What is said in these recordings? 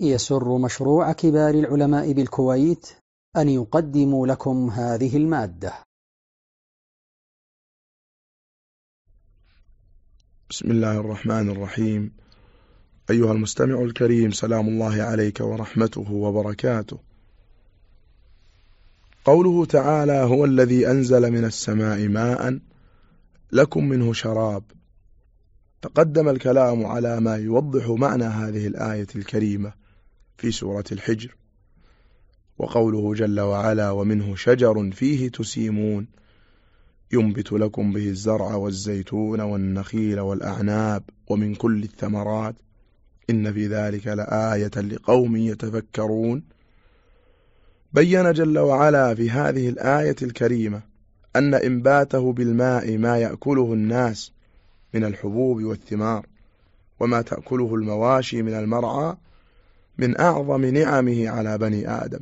يسر مشروع كبار العلماء بالكويت أن يقدم لكم هذه المادة. بسم الله الرحمن الرحيم. أيها المستمع الكريم سلام الله عليك ورحمته وبركاته. قوله تعالى هو الذي أنزل من السماء ماء لكم منه شراب. تقدم الكلام على ما يوضح معنى هذه الآية الكريمة. في سورة الحجر. وقوله جل وعلا ومنه شجر فيه تسيمون. ينبت لكم به الزرع والزيتون والنخيل والأعناب ومن كل الثمرات. إن في ذلك لآية لقوم يتفكرون. بين جل وعلا في هذه الآية الكريمة أن إنباته بالماء ما يأكله الناس من الحبوب والثمار وما تأكله المواشي من المرعى من أعظم نعمه على بني آدم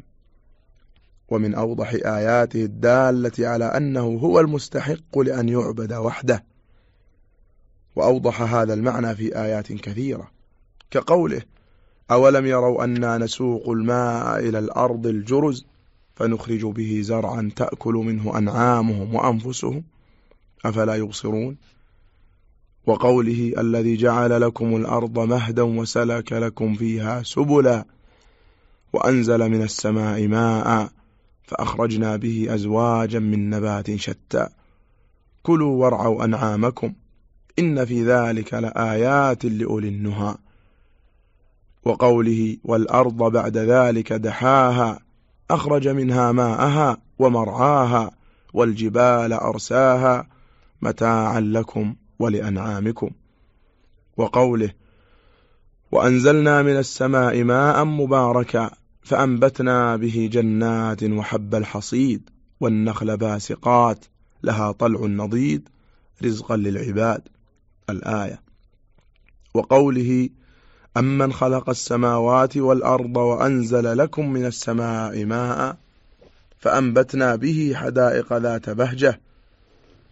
ومن أوضح آياته الدالة على أنه هو المستحق لأن يعبد وحده. وأوضح هذا المعنى في آيات كثيرة كقوله أولم يروا أنا نسوق الماء إلى الأرض الجرز فنخرج به زرعا تأكل منه أنعامهم وأنفسهم؟ أفلا يبصرون؟ وقوله الذي جعل لكم الأرض مهدا وسلك لكم فيها سبلا وأنزل من السماء ماء فأخرجنا به أزواجا من نبات شتى. كلوا وارعوا أنعامكم إن في ذلك لآيات لأولي النهى. وقوله والأرض بعد ذلك دحاها أخرج منها ماءها ومرعاها والجبال أرساها متاعا لكم ولأنعامكم وقوله وأنزلنا من السماء ماء مباركا فأنبتنا به جنات وحب الحصيد والنخل باسقات لها طلع نضيد رزقا للعباد. الآية وقوله أمن خلق السماوات والأرض وأنزل لكم من السماء ماء فأنبتنا به حدائق ذات بهجة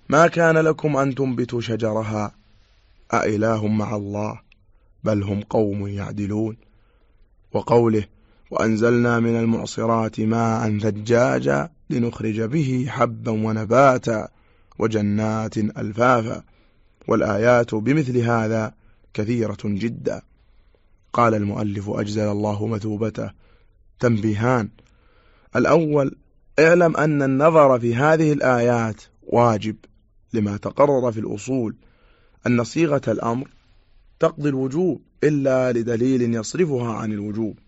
ما كان لكم أن تنبتوا شجرها؟ أإله مع الله بل هم قوم يعدلون. وقوله وأنزلنا من المعصرات ماء ثجاجا لنخرج به حبا ونباتا وجنات ألفافا. والآيات بمثل هذا كثيرة جدا. قال المؤلف أجزل الله مثوبته. تنبيهان الأول اعلم أن النظر في هذه الآيات واجب. لما تقرر في الأصول أن صيغة الأمر تقضي الوجوب إلا لدليل يصرفها عن الوجوب.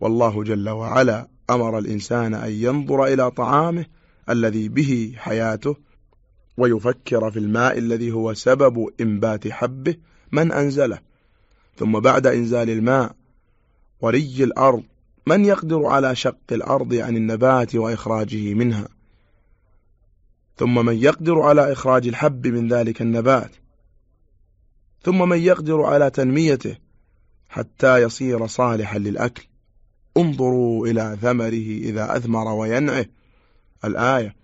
والله جل وعلا أمر الإنسان أن ينظر إلى طعامه الذي به حياته ويفكر في الماء الذي هو سبب إنبات حبه من أنزله. ثم بعد إنزال الماء وري الأرض من يقدر على شق الأرض عن النبات وإخراجه منها؟ ثم من يقدر على إخراج الحب من ذلك النبات ثم من يقدر على تنميته حتى يصير صالحا للأكل. انظروا إلى ثمره إذا أثمر وينعه. الآية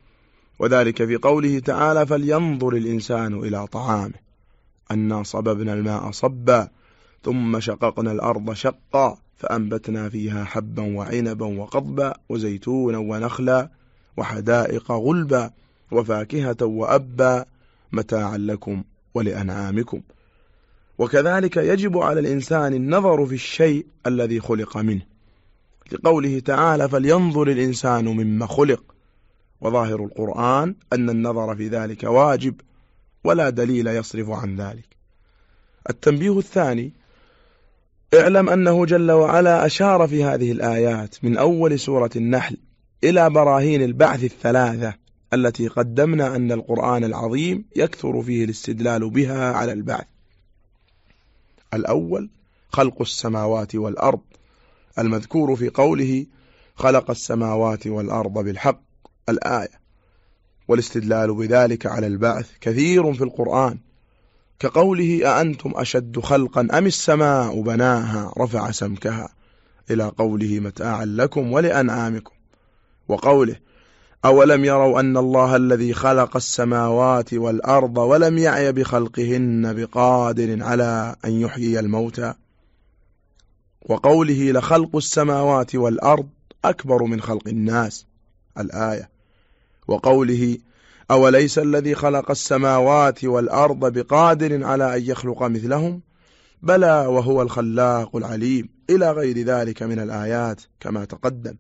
وذلك في قوله تعالى فلينظر الإنسان إلى طعامه. أنا صببنا الماء صبا ثم شققنا الأرض شقا فأنبتنا فيها حبا وعنبا وقضبا وزيتونا ونخلا وحدائق غلبا. وفاكهة وأبا متاعا لكم ولأنعامكم. وكذلك يجب على الإنسان النظر في الشيء الذي خلق منه. لقوله تعالى فلينظر الإنسان مما خلق وظاهر القرآن أن النظر في ذلك واجب ولا دليل يصرف عن ذلك. التنبيه الثاني اعلم أنه جل وعلا أشار في هذه الآيات من أول سورة النحل إلى براهين البعث الثلاثة التي قدمنا أن القرآن العظيم يكثر فيه الاستدلال بها على البعث. الأول خلق السماوات والأرض. المذكور في قوله خلق السماوات والأرض بالحق الآية. والاستدلال بذلك على البعث كثير في القرآن. كقوله أأنتم أشد خلقا أم السماء بناها رفع سمكها. إلى قوله متاعا لكم ولأنعامكم. وقوله أولم يروا أن الله الذي خلق السماوات والأرض ولم يعي بخلقهن بقادر على أن يحيي الموتى؟ وقوله لخلق السماوات والأرض أكبر من خلق الناس الآية. وقوله أوليس الذي خلق السماوات والأرض بقادر على أن يخلق مثلهم؟ بلى وهو الخلاق العليم. إلى غير ذلك من الآيات كما تقدم.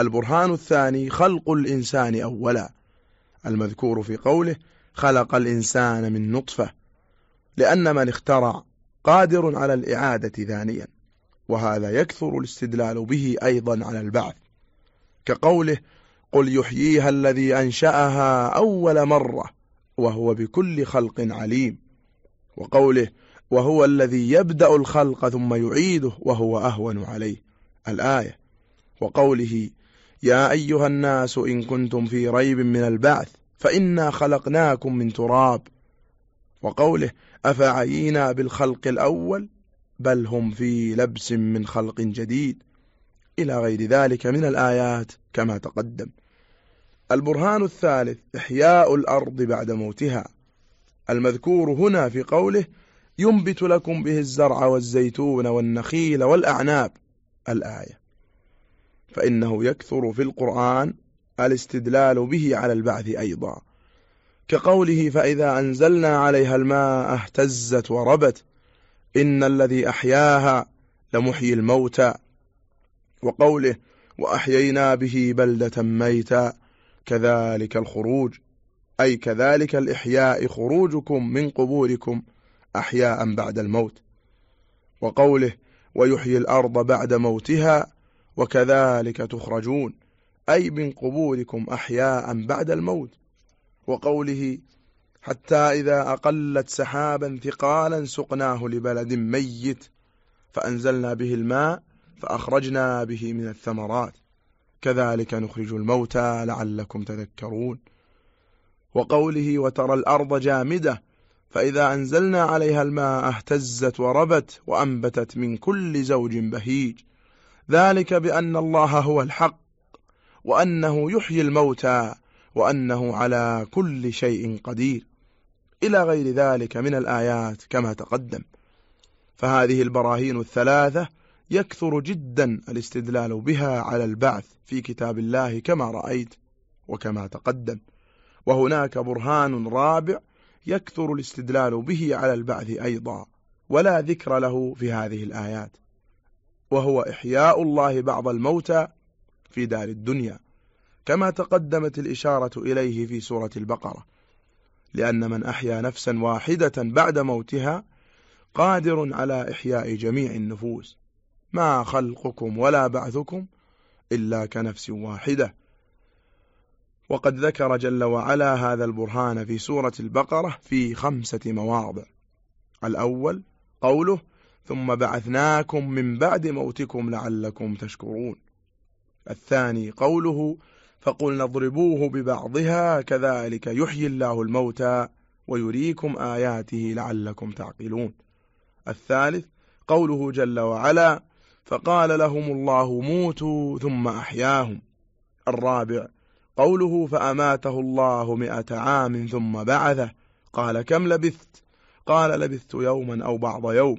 البرهان الثاني خلق الإنسان أولا. المذكور في قوله خلق الإنسان من نطفة لأن من اخترع قادر على الإعادة ثانيا وهذا يكثر الاستدلال به أيضا على البعث. كقوله قل يحييها الذي أنشأها أول مرة وهو بكل خلق عليم. وقوله وهو الذي يبدأ الخلق ثم يعيده وهو أهون عليه. الآية. وقوله يا أيها الناس إن كنتم في ريب من البعث فإنا خلقناكم من تراب. وقوله أفعينا بالخلق الأول بل هم في لبس من خلق جديد. إلى غير ذلك من الآيات كما تقدم. البرهان الثالث إحياء الأرض بعد موتها. المذكور هنا في قوله ينبت لكم به الزرع والزيتون والنخيل والأعناب. الآية. فإنه يكثر في القرآن الاستدلال به على البعث أيضا. كقوله فإذا أنزلنا عليها الماء اهتزت وربت إن الذي أحياها لمحيي الموتى. وقوله وأحيينا به بلدة ميتا كذلك الخروج. أي كذلك الإحياء خروجكم من قبوركم أحياء بعد الموت. وقوله ويحيي الأرض بعد موتها وكذلك تخرجون. أي من قبوركم أحياء بعد الموت. وقوله حتى إذا أقلت سحابا ثقالا سقناه لبلد ميت فأنزلنا به الماء فأخرجنا به من الثمرات. كذلك نخرج الموتى لعلكم تذكرون. وقوله وترى الأرض جامدة فإذا أنزلنا عليها الماء اهتزت وربت وأنبتت من كل زوج بهيج. ذلك بأن الله هو الحق وأنه يحيي الموتى وأنه على كل شيء قدير. إلى غير ذلك من الآيات كما تقدم. فهذه البراهين الثلاثة يكثر جدا الاستدلال بها على البعث في كتاب الله كما رأيت وكما تقدم. وهناك برهان رابع يكثر الاستدلال به على البعث أيضا ولا ذكر له في هذه الآيات. وهو إحياء الله بعض الموتى في دار الدنيا كما تقدمت الإشارة إليه في سورة البقرة. لأن من أحيا نفسا واحدة بعد موتها قادر على إحياء جميع النفوس. ما خلقكم ولا بعثكم إلا كنفس واحدة. وقد ذكر جل وعلا هذا البرهان في سورة البقرة في خمسة مواضع. الأول قوله ثم بعثناكم من بعد موتكم لعلكم تشكرون. الثاني قوله فقلنا اضربوه ببعضها كذلك يحيي الله الموتى ويريكم آياته لعلكم تعقلون. الثالث قوله جل وعلا فقال لهم الله موتوا ثم أحياهم. الرابع قوله فأماته الله مئة عام ثم بعثه. قال كم لبثت؟ قال لبثت يوما أو بعض يوم.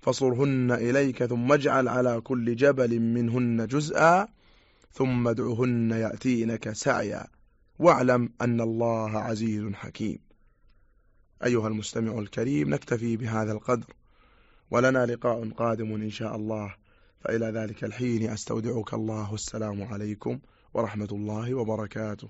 فصرهن إليك ثم اجعل على كل جبل منهن جزءا ثم ادعهن يأتينك سعيا. واعلم أن الله عزيز حكيم. أيها المستمع الكريم نكتفي بهذا القدر. ولنا لقاء قادم إن شاء الله. فإلى ذلك الحين أستودعك الله. السلام عليكم ورحمة الله وبركاته.